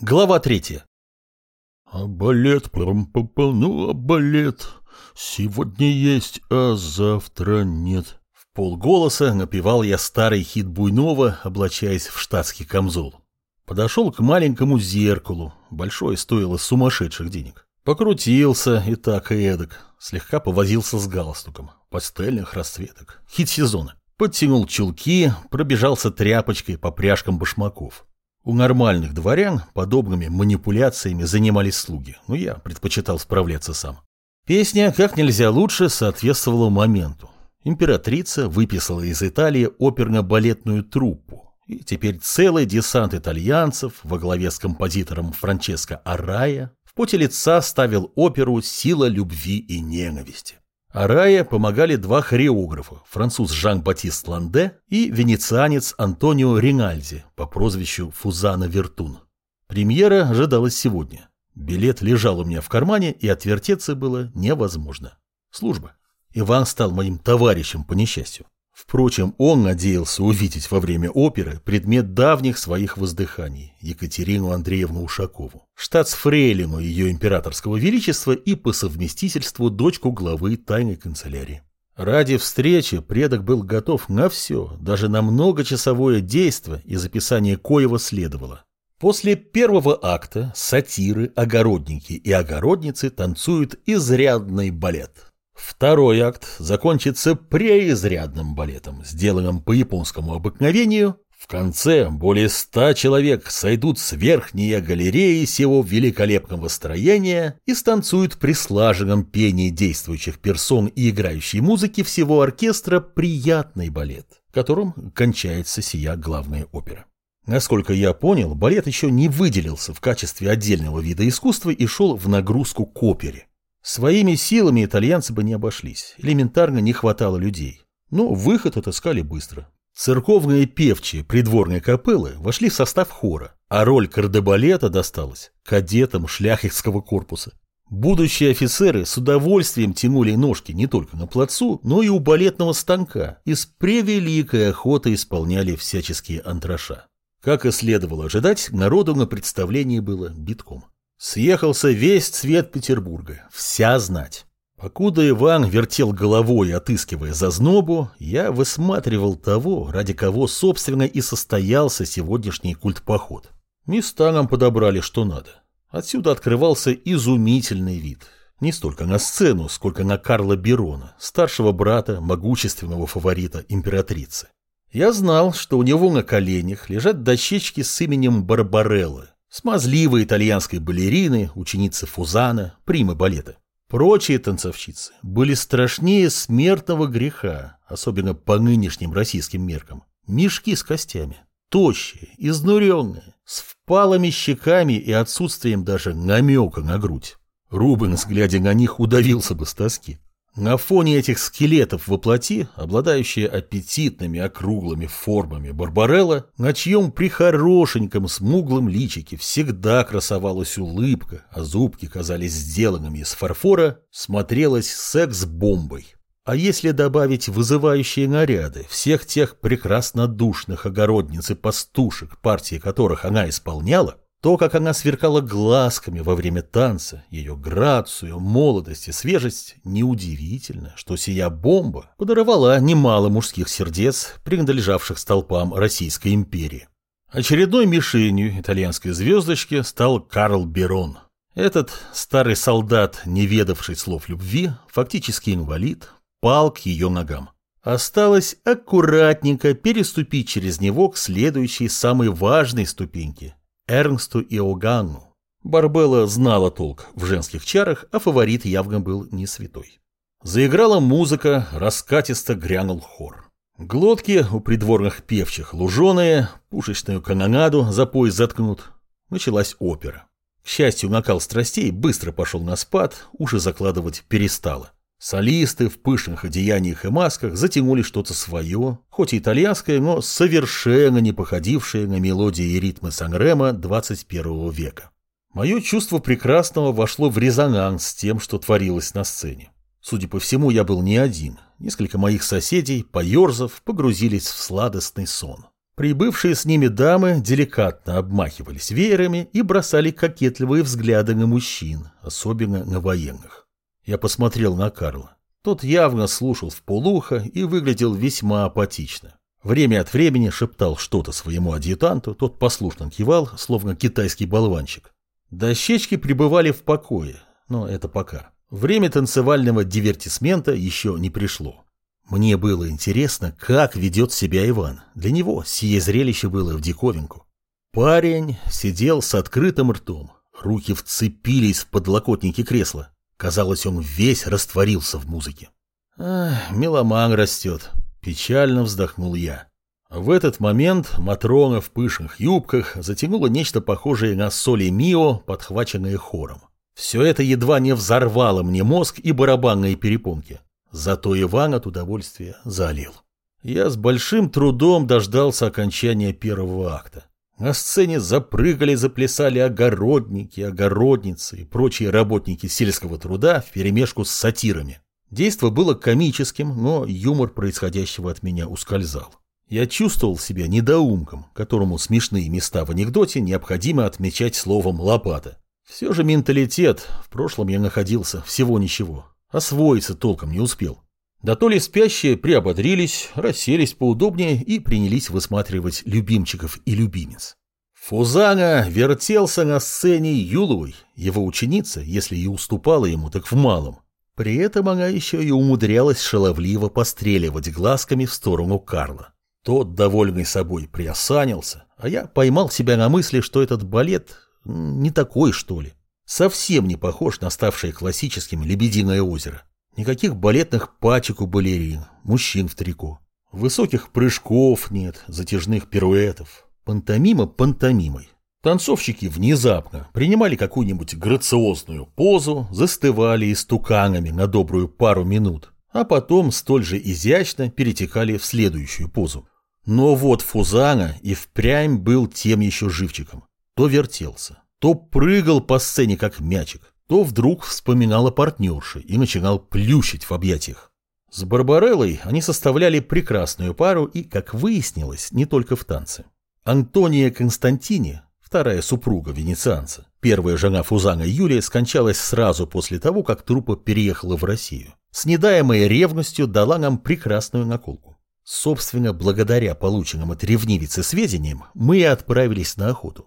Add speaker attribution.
Speaker 1: Глава третья.
Speaker 2: А балет, ну, а балет. Сегодня есть, а завтра нет.
Speaker 1: В полголоса напевал я старый хит Буйнова, облачаясь в штатский камзол. Подошел к маленькому зеркалу, большое стоило сумасшедших денег. Покрутился и так и эдак, слегка повозился с галстуком, пастельных расцветок, хит сезона. Подтянул чулки, пробежался тряпочкой по пряжкам башмаков. У нормальных дворян подобными манипуляциями занимались слуги, но я предпочитал справляться сам. Песня как нельзя лучше соответствовала моменту. Императрица выписала из Италии оперно-балетную труппу, и теперь целый десант итальянцев во главе с композитором Франческо Арая в поте лица ставил оперу «Сила любви и ненависти». Арае помогали два хореографа, француз Жан-Батист Ланде и венецианец Антонио Ринальди по прозвищу Фузана Вертун. Премьера ожидалась сегодня. Билет лежал у меня в кармане, и отвертеться было невозможно. Служба. Иван стал моим товарищем по несчастью. Впрочем, он надеялся увидеть во время оперы предмет давних своих воздыханий Екатерину Андреевну Ушакову, штатсфрейлину ее императорского величества и по совместительству дочку главы тайной канцелярии. Ради встречи предок был готов на все, даже на многочасовое действо, и записание коего следовало. После первого акта сатиры, огородники и огородницы танцуют изрядный балет – Второй акт закончится преизрядным балетом, сделанным по японскому обыкновению. В конце более ста человек сойдут с верхней галереи сего великолепного строения и станцуют при слаженном пении действующих персон и играющей музыки всего оркестра приятный балет, которым кончается сия главная опера. Насколько я понял, балет еще не выделился в качестве отдельного вида искусства и шел в нагрузку к опере. Своими силами итальянцы бы не обошлись, элементарно не хватало людей. Но выход отыскали быстро. Церковные певчие придворной капеллы вошли в состав хора, а роль кардебалета досталась кадетам шляхетского корпуса. Будущие офицеры с удовольствием тянули ножки не только на плацу, но и у балетного станка и с превеликой охотой исполняли всяческие антраша. Как и следовало ожидать, народу на представлении было битком. Съехался весь цвет Петербурга, вся знать. Покуда Иван вертел головой, отыскивая зазнобу, я высматривал того, ради кого, собственно, и состоялся сегодняшний культ-поход. Места нам подобрали что надо. Отсюда открывался изумительный вид. Не столько на сцену, сколько на Карла Берона, старшего брата могущественного фаворита императрицы. Я знал, что у него на коленях лежат дощечки с именем Барбареллы, Смазливые итальянской балерины, ученицы Фузана, примы балета. Прочие танцовщицы были страшнее смертного греха, особенно по нынешним российским меркам. Мешки с костями, тощие, изнуренные, с впалыми щеками и отсутствием даже намека на грудь. Рубенс, глядя на них, удавился бы с тоски. На фоне этих скелетов во плоти, обладающие аппетитными округлыми формами Барбарелла, на чьем прихорошеньком смуглом личике всегда красовалась улыбка, а зубки казались сделанными из фарфора, смотрелась секс-бомбой. А если добавить вызывающие наряды всех тех прекрасно душных огородниц и пастушек, партии которых она исполняла, то, как она сверкала глазками во время танца, ее грацию, молодость и свежесть, неудивительно, что сия бомба подорвала немало мужских сердец, принадлежавших столпам Российской империи. Очередной мишенью итальянской звездочки стал Карл Берон. Этот старый солдат, не ведавший слов любви, фактически инвалид, пал к ее ногам. Осталось аккуратненько переступить через него к следующей самой важной ступеньке Эрнсту и Оганну. Барбелла знала толк в женских чарах, а фаворит явно был не святой. Заиграла музыка, раскатисто грянул хор. Глотки у придворных певчих луженые, пушечную канонаду за пояс заткнут. Началась опера. К счастью, накал страстей быстро пошел на спад, уши закладывать перестала. Солисты в пышных одеяниях и масках затянули что-то свое, хоть и итальянское, но совершенно не походившее на мелодии и ритмы Санрема 21 века. Мое чувство прекрасного вошло в резонанс с тем, что творилось на сцене. Судя по всему, я был не один. Несколько моих соседей, поерзав, погрузились в сладостный сон. Прибывшие с ними дамы деликатно обмахивались веерами и бросали кокетливые взгляды на мужчин, особенно на военных. Я посмотрел на Карла. Тот явно слушал в полухо и выглядел весьма апатично. Время от времени шептал что-то своему адъютанту, тот послушно кивал, словно китайский болванчик. Дощечки пребывали в покое, но это пока. Время танцевального дивертисмента еще не пришло. Мне было интересно, как ведет себя Иван. Для него сие зрелище было в диковинку. Парень сидел с открытым ртом. Руки вцепились в подлокотники кресла. Казалось, он весь растворился в музыке. «Ах, меломан растет», — печально вздохнул я. В этот момент Матрона в пышных юбках затянула нечто похожее на соли мио, подхваченное хором. Все это едва не взорвало мне мозг и барабанные перепонки. Зато Иван от удовольствия залил. Я с большим трудом дождался окончания первого акта. На сцене запрыгали, заплясали огородники, огородницы и прочие работники сельского труда вперемешку с сатирами. Действо было комическим, но юмор происходящего от меня ускользал. Я чувствовал себя недоумком, которому смешные места в анекдоте необходимо отмечать словом «лопата». Все же менталитет, в прошлом я находился всего ничего, Освоиться толком не успел. Да то ли спящие приободрились, расселись поудобнее и принялись высматривать любимчиков и любимец. Фузана вертелся на сцене Юловой, его ученица, если и уступала ему, так в малом. При этом она еще и умудрялась шаловливо постреливать глазками в сторону Карла. Тот, довольный собой, приосанился, а я поймал себя на мысли, что этот балет не такой, что ли. Совсем не похож на ставшее классическим «Лебединое озеро». Никаких балетных пачек у балерин, мужчин в трико. Высоких прыжков нет, затяжных пируэтов. Пантомима пантомимой. Танцовщики внезапно принимали какую-нибудь грациозную позу, застывали истуканами на добрую пару минут, а потом столь же изящно перетекали в следующую позу. Но вот Фузана и впрямь был тем еще живчиком. То вертелся, то прыгал по сцене, как мячик, то вдруг вспоминал о партнерше и начинал плющить в объятиях. С Барбареллой они составляли прекрасную пару и, как выяснилось, не только в танце. Антония Константини, вторая супруга венецианца, первая жена Фузана Юлия, скончалась сразу после того, как труппа переехала в Россию. С недаемой ревностью дала нам прекрасную наколку. Собственно, благодаря полученным от ревнивицы сведениям, мы и отправились на охоту.